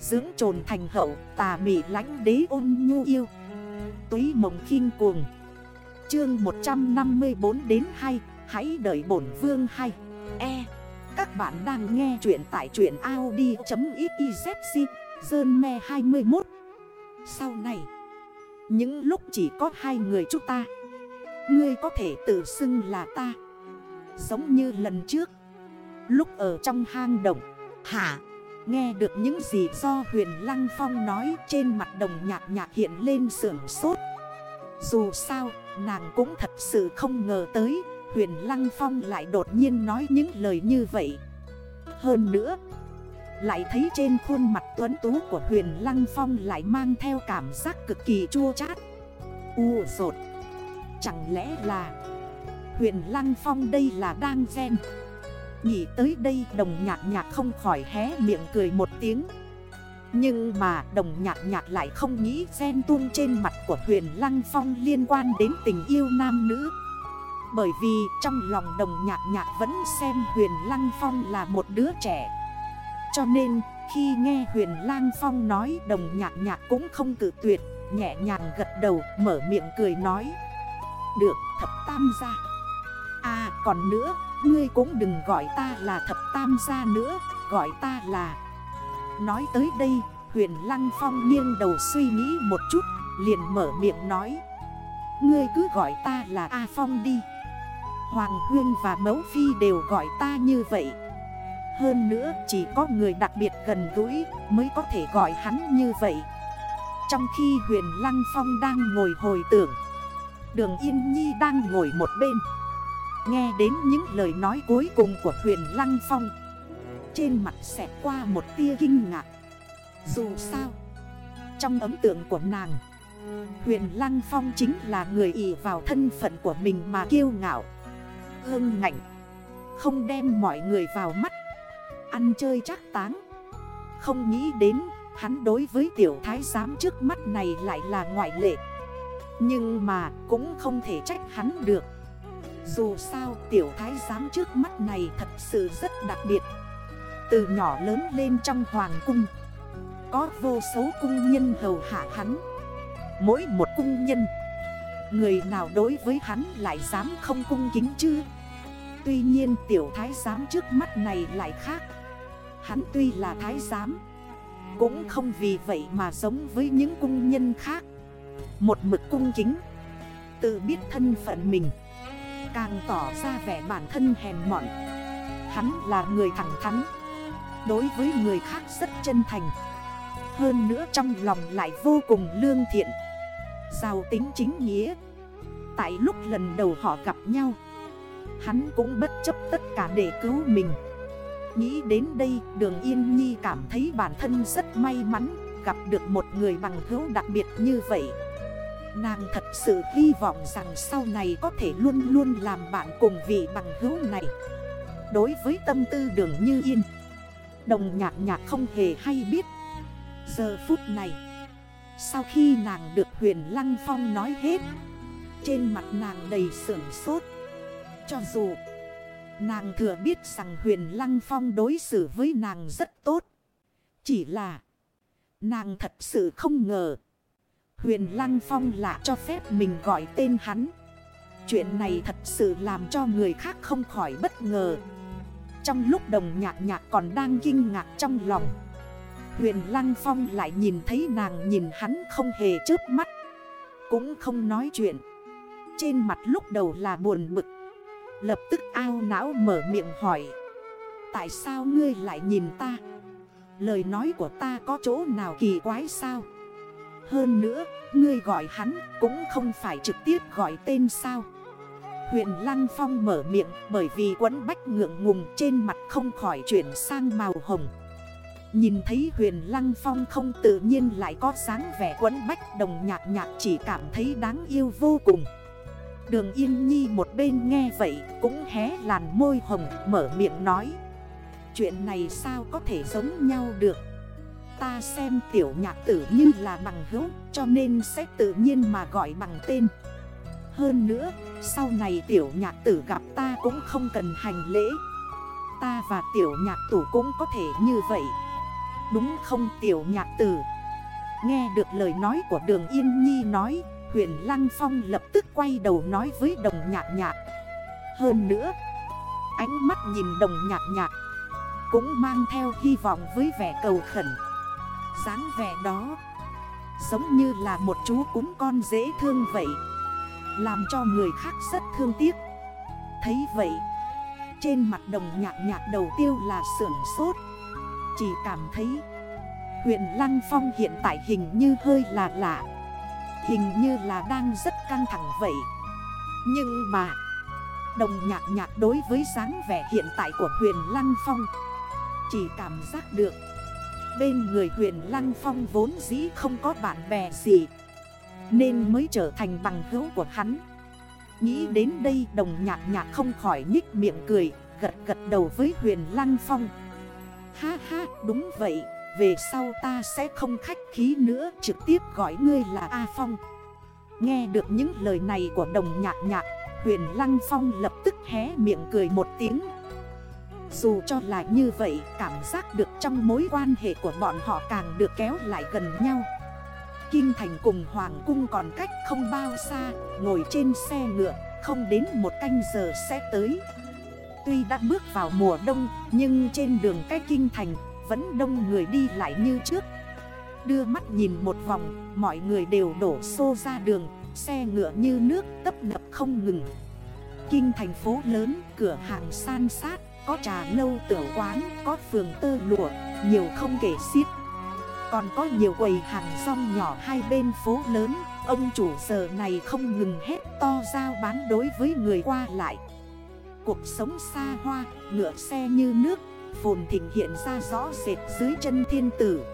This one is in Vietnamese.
Dưỡng trồn thành hậu, tà mị lánh đế ôn nhu yêu. Túy mộng khinh cuồng. Chương 154 đến 2 Hãy đợi bổn vương hay E Các bạn đang nghe chuyện tại truyện Audi.xyz Dơn me 21 Sau này, Những lúc chỉ có hai người chúng ta, Ngươi có thể tự xưng là ta. Giống như lần trước, Lúc ở trong hang động. Hả? Nghe được những gì do huyền Lăng Phong nói trên mặt đồng nhạc nhạc hiện lên sưởng sốt. Dù sao, nàng cũng thật sự không ngờ tới, Huyền Lăng Phong lại đột nhiên nói những lời như vậy. Hơn nữa, Lại thấy trên khuôn mặt tuấn tú của huyền Lăng Phong lại mang theo cảm giác cực kỳ chua chát. U rột. Chẳng lẽ là Huyền Lăng Phong đây là đang ghen? Nghĩ tới đây đồng nhạc nhạc không khỏi hé miệng cười một tiếng. Nhưng mà đồng nhạc nhạc lại không nghĩ ghen tuông trên mặt của huyền Lăng Phong liên quan đến tình yêu nam nữ. Bởi vì trong lòng đồng nhạc nhạc vẫn xem huyền Lăng Phong là một đứa trẻ. Cho nên, khi nghe huyền Lăng Phong nói đồng nhạc nhạc cũng không cử tuyệt, Nhẹ nhàng gật đầu, mở miệng cười nói, Được, thập tam gia. À còn nữa Ngươi cũng đừng gọi ta là thập tam gia nữa, Gọi ta là. Nói tới đây, Huyền Lăng Phong nghiêng đầu suy nghĩ một chút, Liền mở miệng nói. Ngươi cứ gọi ta là A Phong đi. Hoàng Huyên và Mấu Phi đều gọi ta như vậy. Hơn nữa, chỉ có người đặc biệt gần gũi Mới có thể gọi hắn như vậy. Trong khi Huyền Lăng Phong đang ngồi hồi tưởng, Đường Yên Nhi đang ngồi một bên. Nghe đến những lời nói cuối cùng của huyền Lăng Phong. Trên mặt xẹt qua một tia kinh ngạc. Dù sao, Trong ấn tượng của nàng, Huyền Lăng Phong chính là người ỷ vào thân phận của mình mà kiêu ngạo Hương ngạnh, Không đem mọi người vào mắt, Ăn chơi chắc táng. Không nghĩ đến, hắn đối với tiểu thái giám trước mắt này lại là ngoại lệ. Nhưng mà cũng không thể trách hắn được dù sao tiểu thái giám trước mắt này thật sự rất đặc biệt. Từ nhỏ lớn lên trong hoàng cung, Có vô số cung nhân hầu hạ hắn. Mỗi một cung nhân, Người nào đối với hắn lại dám không cung kính chứ? Tuy nhiên tiểu thái giám trước mắt này lại khác. Hắn tuy là thái giám, Cũng không vì vậy mà giống với những cung nhân khác. Một mực cung kính, Tự biết thân phận mình. Càng tỏ ra vẻ bản thân hèn mọn. Hắn là người thẳng thắn, Đối với người khác rất chân thành. Hơn nữa trong lòng lại vô cùng lương thiện. Giàu tính chính nghĩa. Tại lúc lần đầu họ gặp nhau, Hắn cũng bất chấp tất cả để cứu mình. Nghĩ đến đây, đường Yên Nhi cảm thấy bản thân rất may mắn Gặp được một người bằng hữu đặc biệt như vậy. Nàng thật sự hy vọng rằng sau này có thể luôn luôn làm bạn cùng vị bằng hữu này. Đối với tâm tư đường như yên, Đồng nhạc nhạc không hề hay biết. Giờ phút này, Sau khi nàng được huyền Lăng Phong nói hết, Trên mặt nàng đầy sưởng sốt. Cho dù Nàng thừa biết rằng huyền Lăng Phong đối xử với nàng rất tốt, Chỉ là Nàng thật sự không ngờ Huyền Lăng Phong lạ cho phép mình gọi tên hắn. Chuyện này thật sự làm cho người khác không khỏi bất ngờ. Trong lúc đồng nhạc nhạc còn đang kinh ngạc trong lòng, Huyền Lăng Phong lại nhìn thấy nàng nhìn hắn không hề chớp mắt, Cũng không nói chuyện. Trên mặt lúc đầu là buồn bực, Lập tức ao não mở miệng hỏi, Tại sao ngươi lại nhìn ta? Lời nói của ta có chỗ nào kỳ quái sao? Hơn nữa, ngươi gọi hắn cũng không phải trực tiếp gọi tên sao? Huyền Lăng Phong mở miệng bởi vì quấn bách ngượng ngùng trên mặt không khỏi chuyển sang màu hồng. Nhìn thấy huyền Lăng Phong không tự nhiên lại có sáng vẻ quấn bách đồng nhạc nhạc chỉ cảm thấy đáng yêu vô cùng. Đường Yên Nhi một bên nghe vậy cũng hé làn môi hồng mở miệng nói Chuyện này sao có thể giống nhau được? Ta xem tiểu nhạc tử như là bằng hữu, Cho nên sẽ tự nhiên mà gọi bằng tên. Hơn nữa, Sau này tiểu nhạc tử gặp ta cũng không cần hành lễ. Ta và tiểu nhạc tử cũng có thể như vậy. Đúng không tiểu nhạc tử? Nghe được lời nói của đường Yên Nhi nói, Huyền Lăng Phong lập tức quay đầu nói với đồng nhạc nhạc. Hơn nữa, Ánh mắt nhìn đồng nhạc nhạc Cũng mang theo hy vọng với vẻ cầu khẩn dáng vẻ đó. Giống như là một chú cúng con dễ thương vậy, Làm cho người khác rất thương tiếc. Thấy vậy, Trên mặt đồng nhạc nhạc đầu tiêu là sưởng sốt. Chỉ cảm thấy, Huyện Lăng Phong hiện tại hình như hơi là lạ. Hình như là đang rất căng thẳng vậy. Nhưng mà, Đồng nhạc nhạc đối với dáng vẻ hiện tại của huyền Lăng Phong, Chỉ cảm giác được Bên người huyền Lăng Phong vốn dĩ không có bạn bè gì, Nên mới trở thành bằng hữu của hắn. Nghĩ đến đây đồng nhạc nhạc không khỏi nhích miệng cười, Gật gật đầu với huyền Lăng Phong. Ha ha, đúng vậy, Về sau ta sẽ không khách khí nữa, Trực tiếp gọi ngươi là A Phong. Nghe được những lời này của đồng nhạc nhạc Huyền Lăng Phong lập tức hé miệng cười một tiếng. Dù cho là như vậy, cảm giác được trong mối quan hệ của bọn họ càng được kéo lại gần nhau. Kinh thành cùng Hoàng cung còn cách không bao xa, Ngồi trên xe ngựa, không đến một canh giờ sẽ tới. Tuy đã bước vào mùa đông, Nhưng trên đường cách kinh thành, Vẫn đông người đi lại như trước. Đưa mắt nhìn một vòng, Mọi người đều đổ xô ra đường, Xe ngựa như nước tấp nập không ngừng. Kinh thành phố lớn, Cửa hàng san sát. Có trà lâu tiểu quán Có phường tơ lụa Nhiều không kể xiết. Còn có nhiều quầy hàng rong nhỏ hai bên phố lớn Ông chủ giờ này không ngừng hết to giao bán đối với người qua lại. Cuộc sống xa hoa, ngựa xe như nước Phồn thịnh hiện ra rõ rệt dưới chân thiên tử.